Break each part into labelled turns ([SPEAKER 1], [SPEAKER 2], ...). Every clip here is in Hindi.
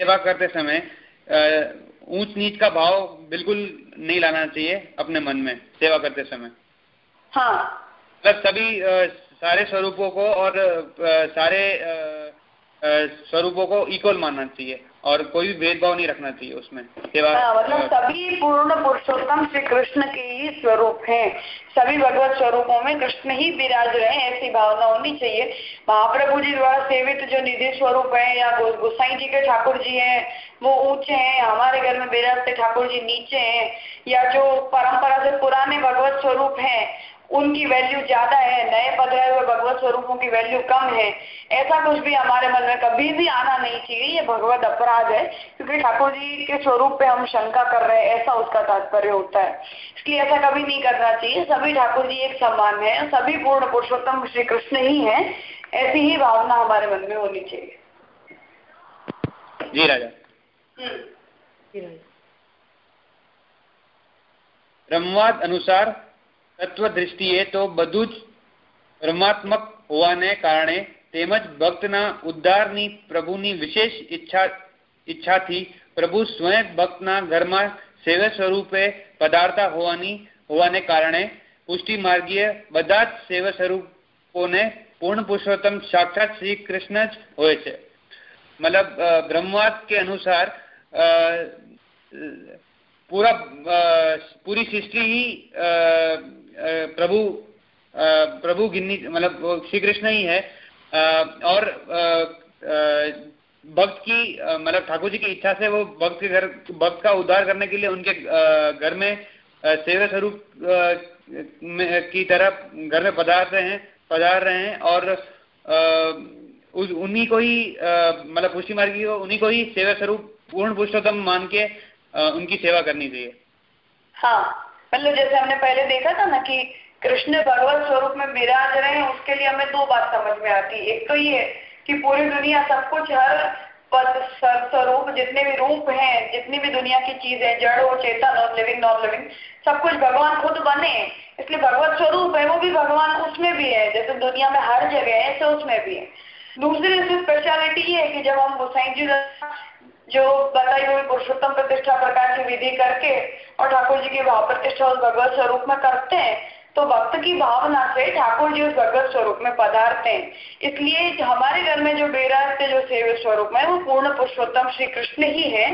[SPEAKER 1] सेवा करते समय ऊंच नीच का भाव बिल्कुल नहीं लाना चाहिए अपने मन में सेवा करते समय।
[SPEAKER 2] हाँ।
[SPEAKER 1] मतलब सभी सारे स्वरूपों को और सारे स्वरूपों को इक्वल मानना चाहिए। और कोई भी भेदभाव नहीं रखना चाहिए उसमें।
[SPEAKER 2] सेवा हाँ, मतलब सभी पूर्ण पुरुषोत्तम श्री कृष्ण के ही स्वरूप हैं। सभी भगवत स्वरूपों में कृष्ण ही विराज रहे हैं ऐसी भावना होनी चाहिए। महाप्रभु जी द्वारा सेवित जो निधि स्वरूप है या गुसाई जी के ठाकुर जी हैं वो ऊँचे हैं हमारे घर में विराजते ठाकुर जी नीचे हैं या जो परंपरा से पुराने भगवत स्वरूप हैं उनकी वैल्यू ज़्यादा है नए पधराए हुए भगवत स्वरूपों की वैल्यू कम है। ऐसा कुछ भी हमारे मन में कभी भी आना नहीं चाहिए ये भगवत अपराध है क्योंकि ठाकुर जी के स्वरूप पे हम शंका कर रहे हैं ऐसा उसका तात्पर्य होता है। इसलिए ऐसा कभी नहीं करना चाहिए सभी ठाकुर जी एक समान है सभी पूर्ण पुरुषोत्तम श्री कृष्ण ही है ऐसी ही भावना हमारे मन में होनी चाहिए।
[SPEAKER 1] जी राजा। ब्रह्माद अनुसार તત્વ દ્રષ્ટિએ તો બધું જ પરમાત્મક હોવાને કારણે તેમજ ભક્તના ઉદ્ધારની પ્રભુની વિશેષ ઈચ્છા ઈચ્છાથી પ્રભુ સ્વયં ભક્તના ઘરમાં સેવા સ્વરૂપે પધારતા હોવાની હોવાને કારણે પુષ્ટિ માર્ગીય બધા જ સેવા સ્વરૂપોને પૂર્ણ પુરુષોત્તમ સાક્ષાત શ્રી કૃષ્ણ જ હોય છે મતલબ બ્રહ્મવાદ કે અનુસાર पूरा पूरी सृष्टि ही प्रभु प्रभु गिन्नी मतलब श्री कृष्ण ही है। और भक्त की मतलब ठाकुर जी की इच्छा से वो भक्त के घर, भक्त का उद्धार करने के लिए उनके घर में सेवा स्वरूप की तरह घर में पधार रहे हैं, पधार रहे हैं और उन्हीं को ही मतलब पुष्टि मार्ग की उन्हीं को ही सेवा स्वरूप पूर्ण पुरुषोत्तम मान के उनकी सेवा करनी चाहिए।
[SPEAKER 2] हाँ। मतलब जैसे हमने पहले देखा था ना कि कृष्ण भगवत स्वरूप में विराज रहे हैं, उसके लिए हमें दो बात समझ में आती है। एक तो ये कि पूरी दुनिया सब कुछ हर पद स्वरूप, जितने भी रूप हैं, जितनी भी दुनिया की चीज़ है, जड़ हो चेतन नॉन लिविंग नॉन लिविंग सब कुछ भगवान खुद बने इसलिए भगवत स्वरूप है, वो भी भगवान उसमें भी है, जैसे दुनिया में हर जगह है, ऐसे उसमें भी है। दूसरी स्पेशलिटी ये है कि जब हम गोसाई जी जो बताई हुई पुरुषोत्तम प्रतिष्ठा प्रकार की विधि करके और ठाकुर जी की भाव प्रतिष्ठा उस भगवत स्वरूप में करते हैं तो भक्त की भावना से ठाकुर जी उस भगवत स्वरूप में पधारते हैं। इसलिए हमारे घर में जो बेराजते जो सेव स्वरूप में वो पूर्ण पुरुषोत्तम श्री कृष्ण ही है।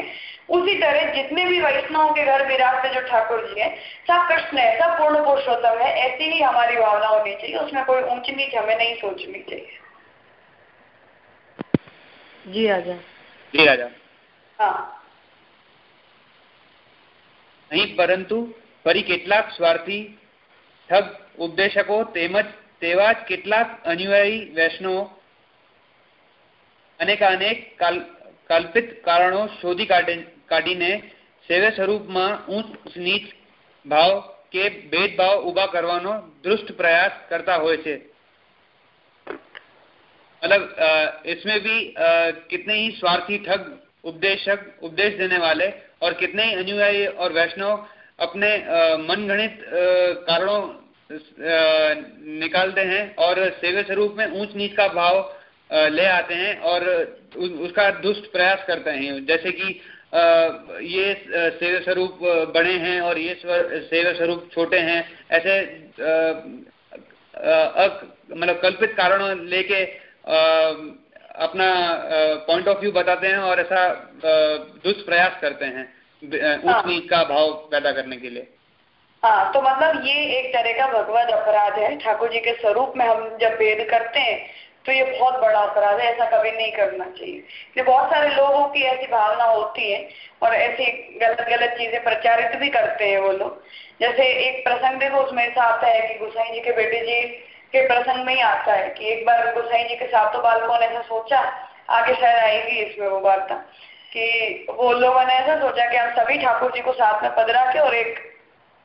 [SPEAKER 2] उसी तरह जितने भी वैष्णव के घर विराजते जो ठाकुर जी है सब कृष्ण है सब पूर्ण पुरुषोत्तम है ऐसी ही हमारी भावना होनी चाहिए उसमें कोई ऊंच नीच हमें नहीं सोचनी चाहिए।
[SPEAKER 3] जी राजा
[SPEAKER 1] जी राजा નહીં પરંતુ ફરી કેટલાક સ્વાર્થી ઠગ ઉપદેશકો તેમજ તેવા જ કેટલાક અનુયાયી વૈષ્ણવો અનેકાનેક કલ્પિત કારણો શોધી કાઢીને સેવે સ્વરૂપમાં ઊંચ નીચ ભાવ કે ભેદભાવ ઉભા કરવાનો દૃષ્ટ પ્રયાસ કરતા હોય છે मतलब इसमें भी कितने ही स्वार्थी ठग उपदेशक उपदेश देने वाले और कितने अनुयायी और वैष्णव अपने मन गणित कारणों निकालते हैं और सेवे स्वरूप में ऊंच नीच का भाव ले आते हैं और उसका दुष्ट प्रयास करते हैं। जैसे कि ये सेवे स्वरूप बड़े हैं और ये सेवे स्वरूप छोटे हैं, ऐसे मतलब कल्पित कारणों लेके अपना पॉइंट ऑफ़ व्यू बताते हैं और ऐसा दुष्प्रयास करते हैं ऊंच नीच का भाव पैदा करने के लिए।
[SPEAKER 2] हाँ तो मतलब ये एक तरह का भगवत अपराध है। ठाकुर जी के स्वरूप में हम जब भेद करते हैं तो ये बहुत बड़ा अपराध है ऐसा कभी नहीं करना चाहिए। ये बहुत सारे लोगों की ऐसी भावना होती है और ऐसी गलत गलत चीज़ें प्रचारित भी करते हैं वो लोग। जैसे एक प्रसंग देखो उसमें ऐसा आता है कि गुसाई जी के बेटे जी के प्रसंग में ही आता है कि एक बार गोसाई जी के सातों बालकों ने ऐसा सोचा, आगे शायद आएगी इसमें वो वार्ता, कि वो लोगों ने ऐसा सोचा कि हम सभी ठाकुर जी को साथ में पधरा के और एक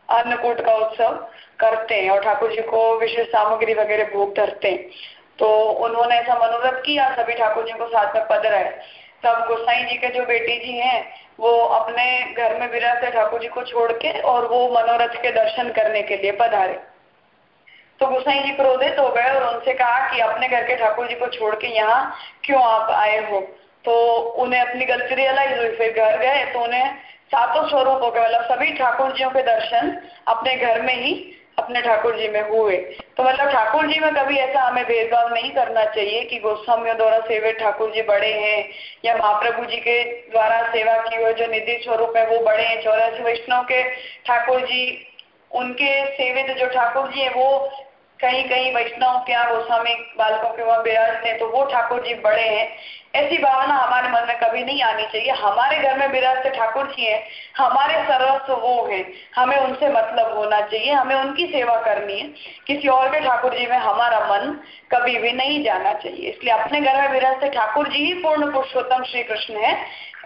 [SPEAKER 2] अन्नकूट का उत्सव करते हैं और ठाकुर जी को विशेष सामग्री वगैरह भोग धरते हैं। तो उन्होंने ऐसा मनोरथ किया, सभी ठाकुर जी को साथ में पधरा है। तब गोसाई जी के जो बेटी जी हैं, वो अपने घर में विरासत ठाकुर जी को छोड़ के और वो मनोरथ के दर्शन करने के लिए पधारे। तो गुसाई जी क्रोधित हो गए और उनसे कहा कि अपने घर के ठाकुर जी को छोड़ के यहाँ क्यों आप आए हो? तो उन्हें अपनी गलती रियलाइज़ हुई, फिर घर गए तो उन्हें सातों स्वरूपों के मतलब सभी ठाकुर जियों के दर्शन अपने घर में ही अपने ठाकुर जी में हुए। तो मतलब ठाकुर जी में कभी ऐसा हमें भेदभाव नहीं करना चाहिए कि गोस्वामियों द्वारा सेवे ठाकुर जी बड़े हैं या महाप्रभु जी के द्वारा सेवा की हुए जो निधि स्वरूप है वो बड़े हैं। चौरासी वैष्णव के ठाकुर जी, उनके सेवित जो ठाकुर जी है वो कहीं कहीं वैष्णव के यहाँ गोस्वामी बालकों के वहाँ विराजते हैं तो वो ठाकुर जी बड़े हैं। ऐसी भावना हमारे मन में कभी नहीं आनी चाहिए। हमारे घर में विराजते ठाकुर जी हैं, हमारे सर्वस्व वो हैं। हमें उनसे मतलब होना चाहिए, हमें उनकी सेवा करनी है। किसी और के ठाकुर जी में हमारा मन कभी भी नहीं जाना चाहिए। इसलिए अपने घर में विराजते ठाकुर जी ही पूर्ण पुरुषोत्तम श्री कृष्ण है,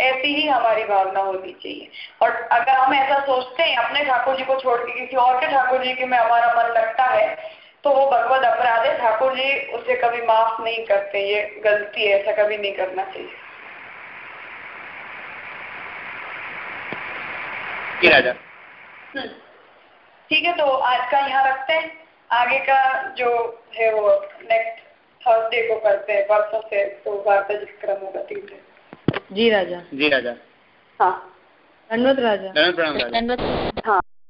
[SPEAKER 2] ऐसी ही हमारी भावना होनी चाहिए। और अगर हम ऐसा सोचते हैं, अपने ठाकुर जी को छोड़ के किसी और के ठाकुर जी के में हमारा मन लगता है तो वो भगवत अपराध है ठाकुर जी उसे कभी माफ़ नहीं करते ये गलती है ऐसा कभी नहीं करना चाहिए।
[SPEAKER 1] राजा।
[SPEAKER 2] हम्म। ठीक है तो आज का यहाँ रखते हैं। आगे का जो है वो नेक्स्ट थर्सडे को करते हैं परसों से तो वार्ता क्रम होगा तीन दिन।
[SPEAKER 3] जी राजा।
[SPEAKER 1] जी राजा।
[SPEAKER 2] हाँ।
[SPEAKER 3] धन्यवाद राजा।
[SPEAKER 1] धन्यवाद प्रणाम राजा।
[SPEAKER 3] धन्यवाद।